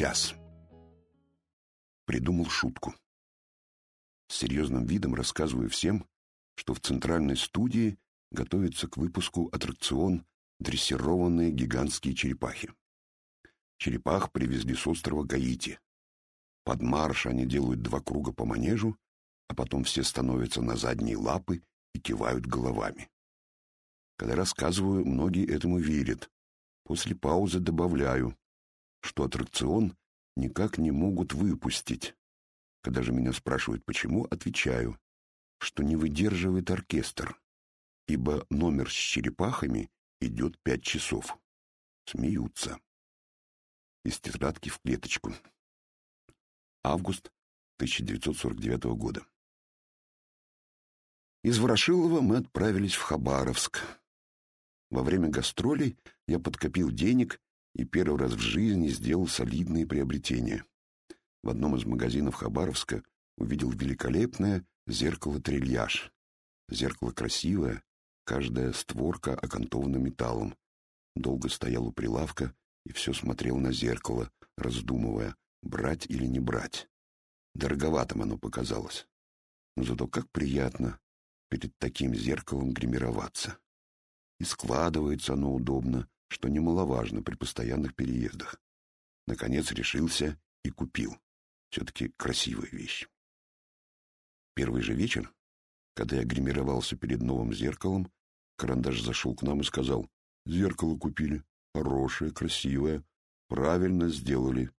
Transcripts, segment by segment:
час. Придумал шутку. С серьезным видом рассказываю всем, что в центральной студии готовится к выпуску аттракцион «Дрессированные гигантские черепахи». Черепах привезли с острова Гаити. Под марш они делают два круга по манежу, а потом все становятся на задние лапы и кивают головами. Когда рассказываю, многие этому верят. После паузы добавляю, что аттракцион никак не могут выпустить. Когда же меня спрашивают, почему, отвечаю, что не выдерживает оркестр, ибо номер с черепахами идет пять часов. Смеются. Из тетрадки в клеточку. Август 1949 года. Из Ворошилова мы отправились в Хабаровск. Во время гастролей я подкопил денег и первый раз в жизни сделал солидные приобретения. В одном из магазинов Хабаровска увидел великолепное зеркало-трильяж. Зеркало красивое, каждая створка окантована металлом. Долго стоял у прилавка и все смотрел на зеркало, раздумывая, брать или не брать. Дороговатым оно показалось. Но зато как приятно перед таким зеркалом гримироваться. И складывается оно удобно, что немаловажно при постоянных переездах. Наконец решился и купил. Все-таки красивая вещь. Первый же вечер, когда я гримировался перед новым зеркалом, карандаш зашел к нам и сказал, «Зеркало купили. Хорошее, красивое. Правильно сделали.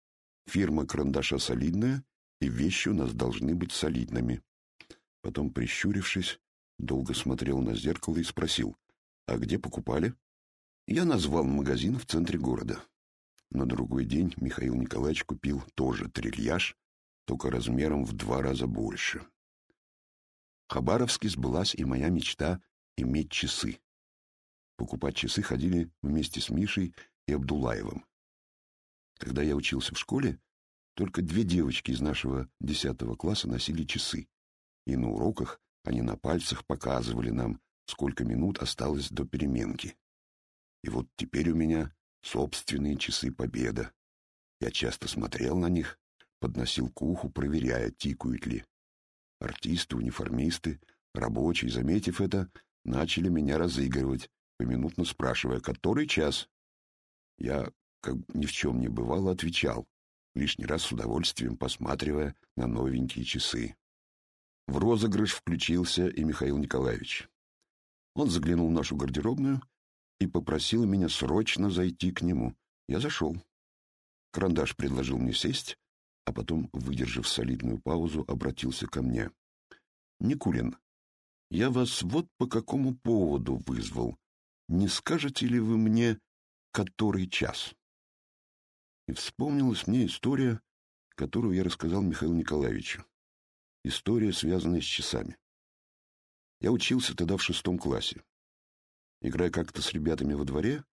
Фирма карандаша солидная, и вещи у нас должны быть солидными». Потом, прищурившись, долго смотрел на зеркало и спросил, «А где покупали?» Я назвал магазин в центре города. На другой день Михаил Николаевич купил тоже трильяж, только размером в два раза больше. В Хабаровске сбылась и моя мечта иметь часы. Покупать часы ходили вместе с Мишей и Абдулаевым. Когда я учился в школе, только две девочки из нашего десятого класса носили часы, и на уроках они на пальцах показывали нам, сколько минут осталось до переменки. И вот теперь у меня собственные часы победа. Я часто смотрел на них, подносил к уху, проверяя, тикают ли. Артисты, униформисты, рабочие, заметив это, начали меня разыгрывать, поминутно спрашивая, который час. Я, как ни в чем не бывало, отвечал, лишний раз с удовольствием посматривая на новенькие часы. В розыгрыш включился и Михаил Николаевич. Он заглянул в нашу гардеробную и попросил меня срочно зайти к нему. Я зашел. Карандаш предложил мне сесть, а потом, выдержав солидную паузу, обратился ко мне. «Никулин, я вас вот по какому поводу вызвал. Не скажете ли вы мне, который час?» И вспомнилась мне история, которую я рассказал Михаилу Николаевичу. История, связанная с часами. Я учился тогда в шестом классе. Играя как-то с ребятами во дворе,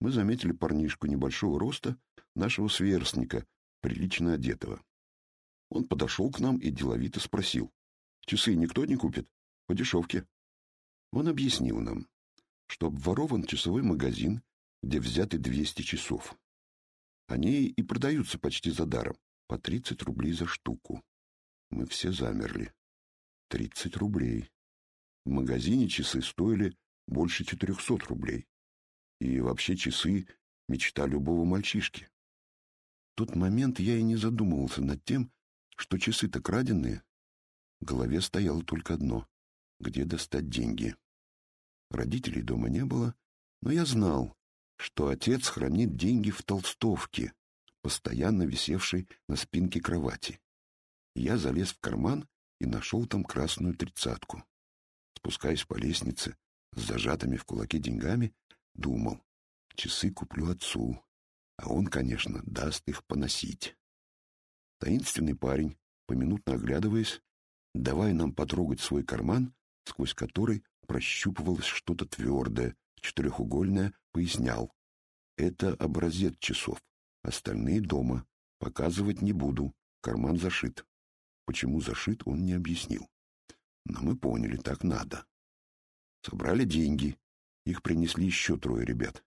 мы заметили парнишку небольшого роста, нашего сверстника, прилично одетого. Он подошел к нам и деловито спросил, «Часы никто не купит? По дешевке». Он объяснил нам, что обворован часовой магазин, где взяты 200 часов. Они и продаются почти за даром, по 30 рублей за штуку. Мы все замерли. 30 рублей. В магазине часы стоили больше 400 рублей. И вообще часы — мечта любого мальчишки. В тот момент я и не задумывался над тем, что часы-то краденые. В голове стояло только одно — где достать деньги. Родителей дома не было, но я знал, что отец хранит деньги в толстовке, постоянно висевшей на спинке кровати. Я залез в карман и нашел там красную тридцатку. Спускаясь по лестнице, с зажатыми в кулаке деньгами, думал, часы куплю отцу, а он, конечно, даст их поносить. Таинственный парень, поминутно оглядываясь, давая нам потрогать свой карман, сквозь который прощупывалось что-то твердое, четырехугольное, пояснял. Это образец часов, остальные дома, показывать не буду, карман зашит. Почему зашит, он не объяснил. Но мы поняли, так надо. Собрали деньги, их принесли еще трое ребят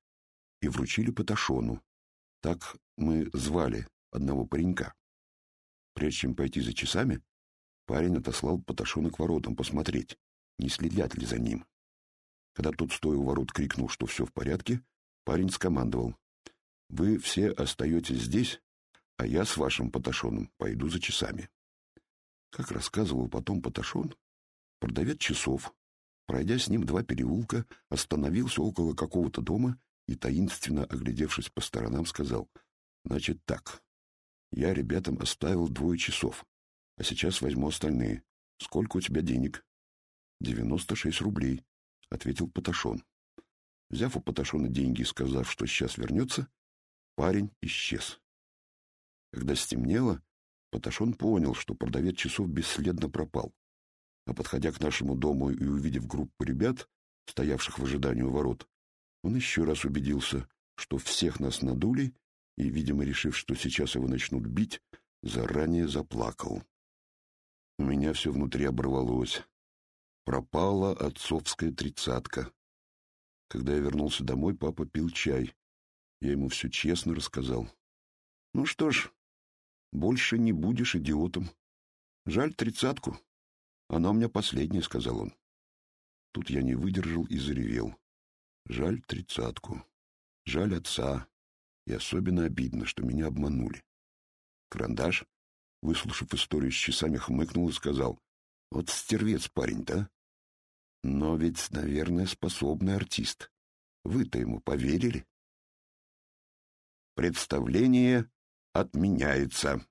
и вручили Паташону. Так мы звали одного паренька. Прежде чем пойти за часами, парень отослал Паташона к воротам посмотреть, не следят ли за ним. Когда тот, стоя у ворот, крикнул, что все в порядке, парень скомандовал. «Вы все остаетесь здесь, а я с вашим Паташоном пойду за часами». Как рассказывал потом Паташон, продавец часов, пройдя с ним два переулка, остановился около какого-то дома и, таинственно оглядевшись по сторонам, сказал, «Значит так, я ребятам оставил двое часов, а сейчас возьму остальные. Сколько у тебя денег?» «Девяносто шесть рублей», — ответил Паташон. Взяв у Паташона деньги и сказав, что сейчас вернется, парень исчез. Когда стемнело, Паташон понял, что продавец часов бесследно пропал. А подходя к нашему дому и увидев группу ребят, стоявших в ожидании у ворот, он еще раз убедился, что всех нас надули, и, видимо, решив, что сейчас его начнут бить, заранее заплакал. У меня все внутри оборвалось. Пропала отцовская тридцатка. Когда я вернулся домой, папа пил чай. Я ему все честно рассказал. Ну что ж, больше не будешь идиотом. Жаль тридцатку. Она у меня последняя, — сказал он. Тут я не выдержал и заревел. Жаль тридцатку. Жаль отца. И особенно обидно, что меня обманули. Карандаш, выслушав историю с часами, хмыкнул и сказал. Вот стервец парень да? Но ведь, наверное, способный артист. Вы-то ему поверили? Представление отменяется.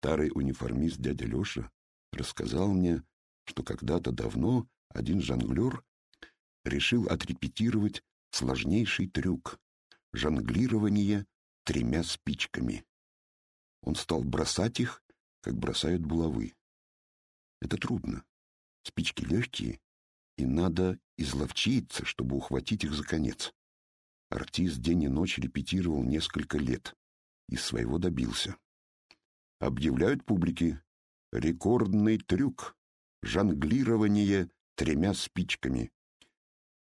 Старый униформист дядя Леша рассказал мне, что когда-то давно один жонглер решил отрепетировать сложнейший трюк — жонглирование тремя спичками. Он стал бросать их, как бросают булавы. Это трудно. Спички легкие, и надо изловчиться, чтобы ухватить их за конец. Артист день и ночь репетировал несколько лет и своего добился. Объявляют публике рекордный трюк — жонглирование тремя спичками.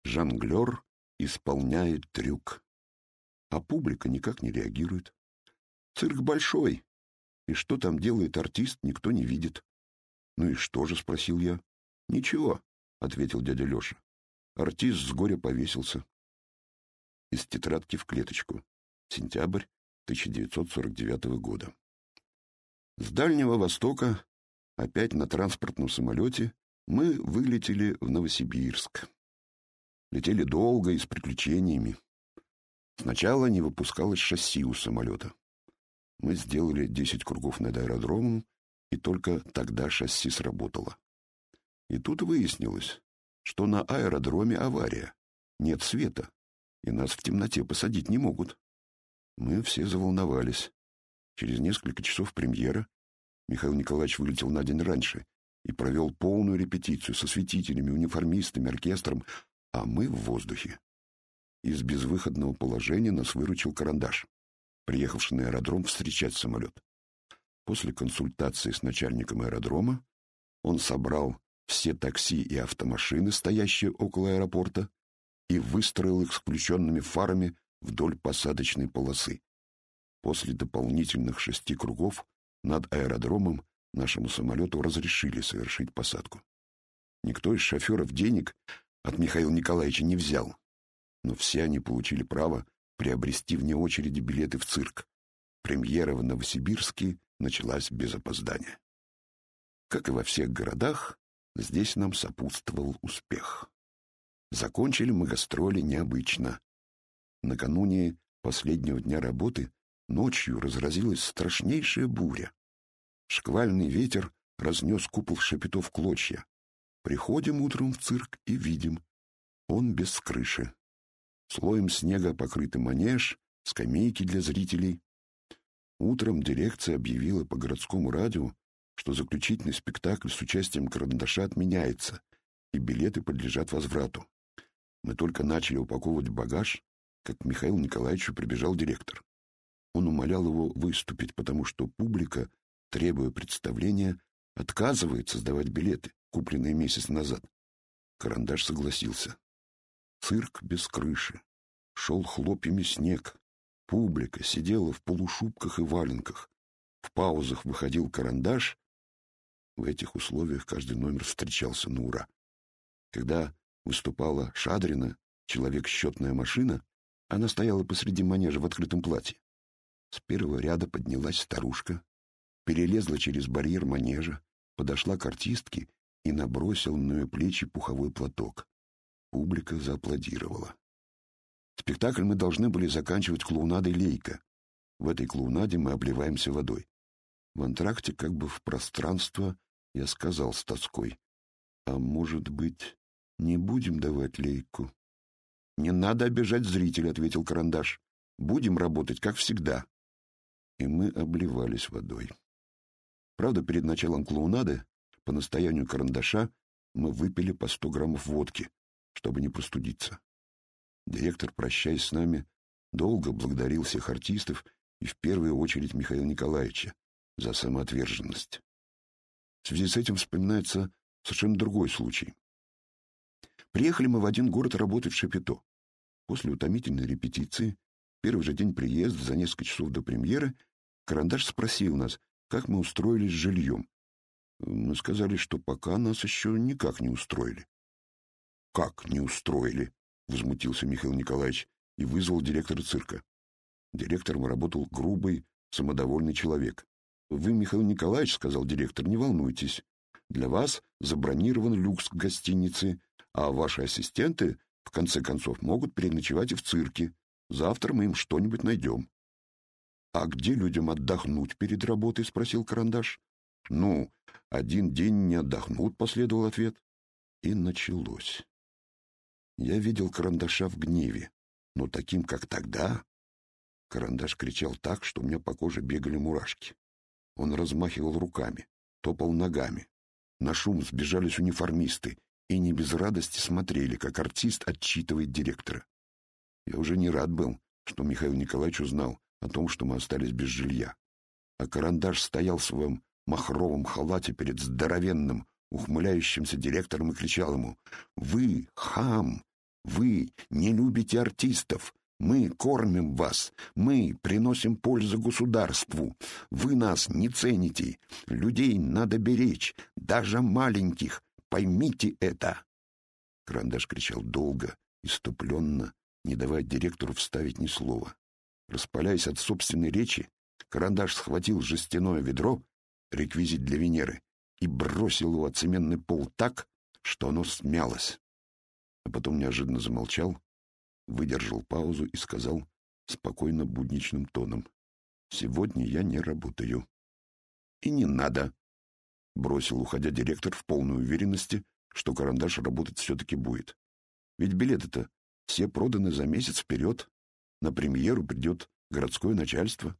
Жонглер исполняет трюк, а публика никак не реагирует. Цирк большой, и что там делает артист, никто не видит. «Ну и что же?» — спросил я. «Ничего», — ответил дядя Леша. Артист с горя повесился из тетрадки в клеточку. Сентябрь 1949 года. С Дальнего Востока, опять на транспортном самолете, мы вылетели в Новосибирск. Летели долго и с приключениями. Сначала не выпускалось шасси у самолета. Мы сделали 10 кругов над аэродромом, и только тогда шасси сработало. И тут выяснилось, что на аэродроме авария, нет света и нас в темноте посадить не могут. Мы все заволновались. Через несколько часов премьера Михаил Николаевич вылетел на день раньше и провел полную репетицию со светителями, униформистами, оркестром, а мы в воздухе. Из безвыходного положения нас выручил карандаш, приехавший на аэродром встречать самолет. После консультации с начальником аэродрома он собрал все такси и автомашины, стоящие около аэропорта, и выстроил их с включенными фарами вдоль посадочной полосы. После дополнительных шести кругов над аэродромом нашему самолету разрешили совершить посадку. Никто из шоферов денег от Михаила Николаевича не взял, но все они получили право приобрести вне очереди билеты в цирк. Премьера в Новосибирске началась без опоздания. Как и во всех городах, здесь нам сопутствовал успех. Закончили мы гастроли необычно. Накануне последнего дня работы ночью разразилась страшнейшая буря. Шквальный ветер разнес купол шапитов клочья. Приходим утром в цирк и видим. Он без крыши. Слоем снега покрытый манеж, скамейки для зрителей. Утром дирекция объявила по городскому радио, что заключительный спектакль с участием карандаша отменяется, и билеты подлежат возврату. Мы только начали упаковывать багаж, как к Михаилу Николаевичу прибежал директор. Он умолял его выступить, потому что публика, требуя представления, отказывается сдавать билеты, купленные месяц назад. Карандаш согласился. Цирк без крыши. Шел хлопьями снег. Публика сидела в полушубках и валенках. В паузах выходил карандаш. В этих условиях каждый номер встречался на ура. Когда выступала Шадрина, человек-счетная машина, она стояла посреди манежа в открытом платье. С первого ряда поднялась старушка, перелезла через барьер манежа, подошла к артистке и набросила на ее плечи пуховой платок. Публика зааплодировала. Спектакль мы должны были заканчивать клоунадой «Лейка». В этой клоунаде мы обливаемся водой. В антракте, как бы в пространство, я сказал с тоской. А может быть, не будем давать лейку? Не надо обижать зрителя, ответил Карандаш. Будем работать, как всегда. И мы обливались водой. Правда, перед началом клоунады, по настоянию Карандаша, мы выпили по сто граммов водки, чтобы не простудиться. Директор, прощаясь с нами, долго благодарил всех артистов и в первую очередь Михаила Николаевича за самоотверженность. В связи с этим вспоминается совершенно другой случай. Приехали мы в один город работать в Шапито. После утомительной репетиции, первый же день приезда, за несколько часов до премьеры, Карандаш спросил нас, как мы устроились с жильем. Мы сказали, что пока нас еще никак не устроили. «Как не устроили?» — возмутился Михаил Николаевич и вызвал директора цирка. Директором работал грубый, самодовольный человек. «Вы, Михаил Николаевич, — сказал директор, — не волнуйтесь. Для вас забронирован люкс в гостинице, а ваши ассистенты, в конце концов, могут переночевать и в цирке. Завтра мы им что-нибудь найдем». «А где людям отдохнуть перед работой?» — спросил Карандаш. «Ну, один день не отдохнут», — последовал ответ. И началось. Я видел карандаша в гневе, но таким, как тогда... Карандаш кричал так, что у меня по коже бегали мурашки. Он размахивал руками, топал ногами. На шум сбежались униформисты и не без радости смотрели, как артист отчитывает директора. Я уже не рад был, что Михаил Николаевич узнал о том, что мы остались без жилья. А карандаш стоял в своем махровом халате перед здоровенным, ухмыляющимся директором и кричал ему «Вы, хам, вы не любите артистов. Мы кормим вас. Мы приносим пользу государству. Вы нас не цените. Людей надо беречь, даже маленьких. Поймите это. Карандаш кричал долго, иступленно, не давая директору вставить ни слова. Распаляясь от собственной речи, Карандаш схватил жестяное ведро, реквизит для Венеры, и бросил его от цементный пол так, что оно смялось а потом неожиданно замолчал, выдержал паузу и сказал спокойно будничным тоном. «Сегодня я не работаю». «И не надо», — бросил, уходя директор в полной уверенности, что карандаш работать все-таки будет. «Ведь билеты-то все проданы за месяц вперед. На премьеру придет городское начальство».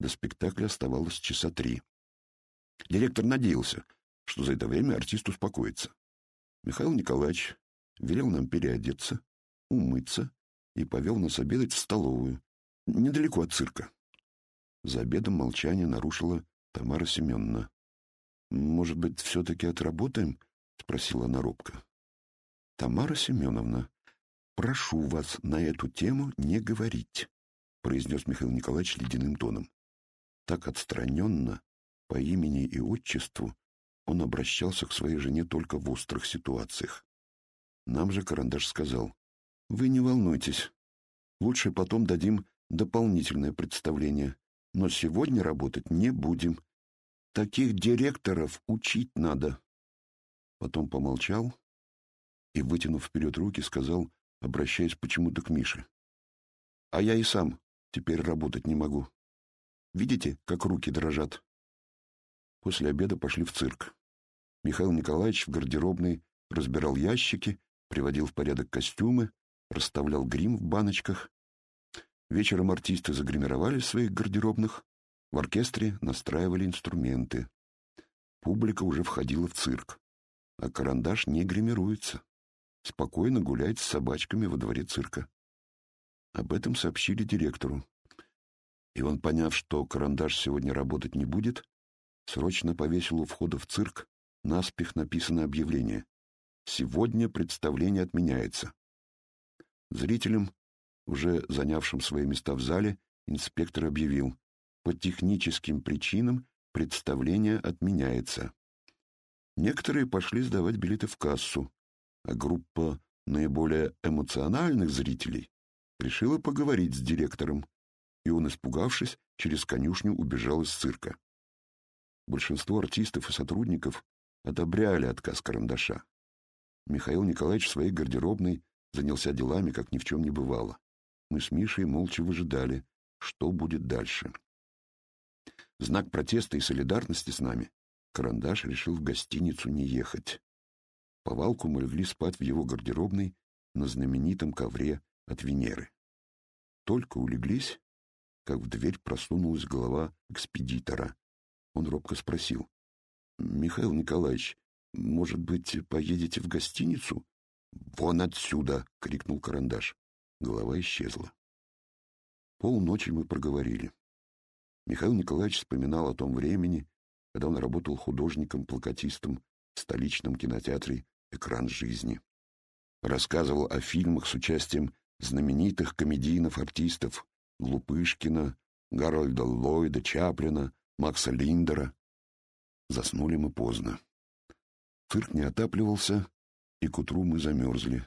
До спектакля оставалось часа три. Директор надеялся, что за это время артист успокоится. Михаил Николаевич велел нам переодеться, умыться и повел нас обедать в столовую, недалеко от цирка. За обедом молчание нарушила Тамара Семеновна. «Может быть, все-таки отработаем?» — спросила она робко. «Тамара Семеновна, прошу вас на эту тему не говорить», — произнес Михаил Николаевич ледяным тоном. Так отстраненно, по имени и отчеству, он обращался к своей жене только в острых ситуациях. Нам же Карандаш сказал, «Вы не волнуйтесь. Лучше потом дадим дополнительное представление. Но сегодня работать не будем. Таких директоров учить надо». Потом помолчал и, вытянув вперед руки, сказал, обращаясь почему-то к Мише, «А я и сам теперь работать не могу. Видите, как руки дрожат?» После обеда пошли в цирк. Михаил Николаевич в гардеробной разбирал ящики приводил в порядок костюмы, расставлял грим в баночках. Вечером артисты загримировали в своих гардеробных, в оркестре настраивали инструменты. Публика уже входила в цирк, а карандаш не гримируется. Спокойно гуляет с собачками во дворе цирка. Об этом сообщили директору. И он, поняв, что карандаш сегодня работать не будет, срочно повесил у входа в цирк наспех написанное объявление. Сегодня представление отменяется. Зрителям Уже занявшим свои места в зале, инспектор объявил, по техническим причинам представление отменяется. Некоторые пошли сдавать билеты в кассу, а группа наиболее эмоциональных зрителей решила поговорить с директором, и он, испугавшись, через конюшню убежал из цирка. Большинство артистов и сотрудников одобряли отказ карандаша. Михаил Николаевич в своей гардеробной занялся делами, как ни в чем не бывало. Мы с Мишей молча выжидали, что будет дальше. Знак протеста и солидарности с нами Карандаш решил в гостиницу не ехать. По валку мы легли спать в его гардеробной на знаменитом ковре от Венеры. Только улеглись, как в дверь просунулась голова экспедитора. Он робко спросил. — Михаил Николаевич, может быть, поедете в гостиницу? — Вон отсюда! — крикнул карандаш. Голова исчезла. Полночи мы проговорили. Михаил Николаевич вспоминал о том времени, когда он работал художником-плакатистом в столичном кинотеатре «Экран жизни». Рассказывал о фильмах с участием знаменитых комедийных-артистов Лупышкина, Гарольда Ллойда, Чаплина, Макса Линдера. Заснули мы поздно. Цирк не отапливался, и к утру мы замерзли.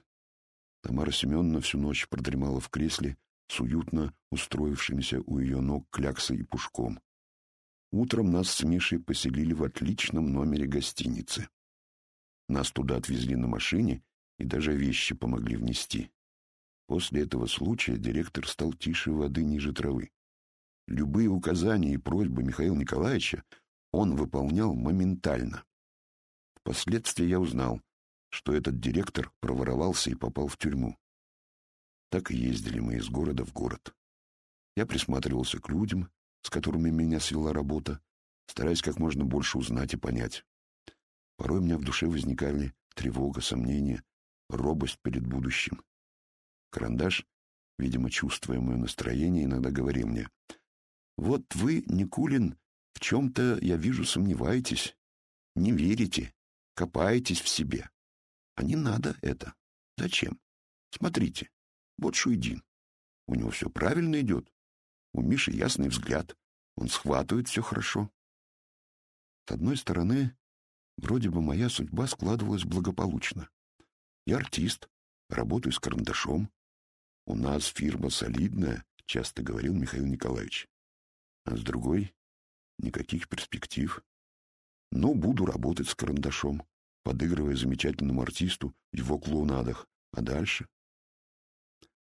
Тамара Семеновна всю ночь продремала в кресле с уютно устроившимися у ее ног кляксой и пушком. Утром нас с Мишей поселили в отличном номере гостиницы. Нас туда отвезли на машине и даже вещи помогли внести. После этого случая директор стал тише воды ниже травы. Любые указания и просьбы Михаила Николаевича он выполнял моментально. Впоследствии я узнал, что этот директор проворовался и попал в тюрьму. Так и ездили мы из города в город. Я присматривался к людям, с которыми меня свела работа, стараясь как можно больше узнать и понять. Порой у меня в душе возникали тревога, сомнения, робость перед будущим. Карандаш, видимо, чувствуя мое настроение, иногда говорил мне, «Вот вы, Никулин, в чем-то, я вижу, сомневаетесь, не верите, копаетесь в себе. А не надо это. Зачем? Смотрите, вот Шуйдин. У него все правильно идет. У Миши ясный взгляд. Он схватывает все хорошо. С одной стороны, вроде бы моя судьба складывалась благополучно. Я артист, работаю с карандашом. У нас фирма солидная, часто говорил Михаил Николаевич. А с другой — никаких перспектив. Но ну, буду работать с карандашом, подыгрывая замечательному артисту его клоунадах. А дальше?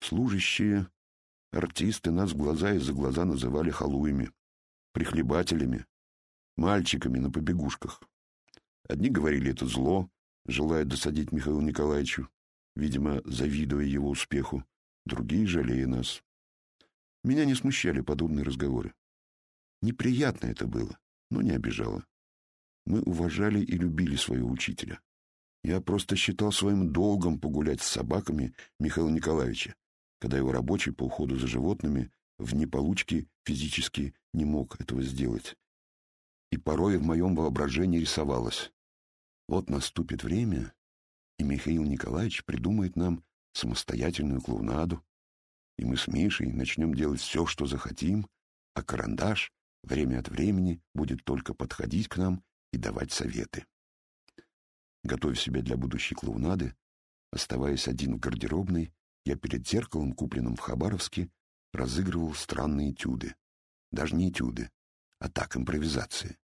Служащие Артисты нас глаза и за глаза называли халуями, прихлебателями, мальчиками на побегушках. Одни говорили это зло, желая досадить Михаилу Николаевичу, видимо, завидуя его успеху, другие жалея нас. Меня не смущали подобные разговоры. Неприятно это было, но не обижало. Мы уважали и любили своего учителя. Я просто считал своим долгом погулять с собаками Михаила Николаевича, когда его рабочий по уходу за животными в неполучке физически не мог этого сделать. И порой в моем воображении рисовалось. Вот наступит время, и Михаил Николаевич придумает нам самостоятельную клоунаду, и мы с Мишей начнем делать все, что захотим, а карандаш время от времени будет только подходить к нам и давать советы. Готовя себя для будущей клоунады, оставаясь один в гардеробной, я перед зеркалом, купленным в Хабаровске, разыгрывал странные этюды. Даже не этюды, а так импровизации.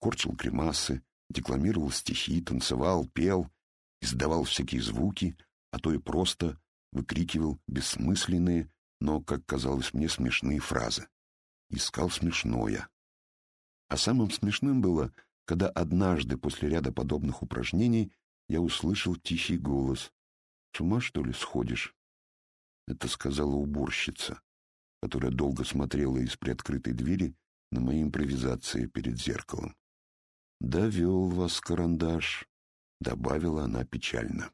Корчил кремасы, декламировал стихи, танцевал, пел, издавал всякие звуки, а то и просто выкрикивал бессмысленные, но, как казалось мне, смешные фразы. Искал смешное. А самым смешным было, когда однажды после ряда подобных упражнений я услышал тихий голос. «С ума, что ли, сходишь? Это сказала уборщица, которая долго смотрела из приоткрытой двери на мои импровизации перед зеркалом. «Довел вас карандаш», — добавила она печально.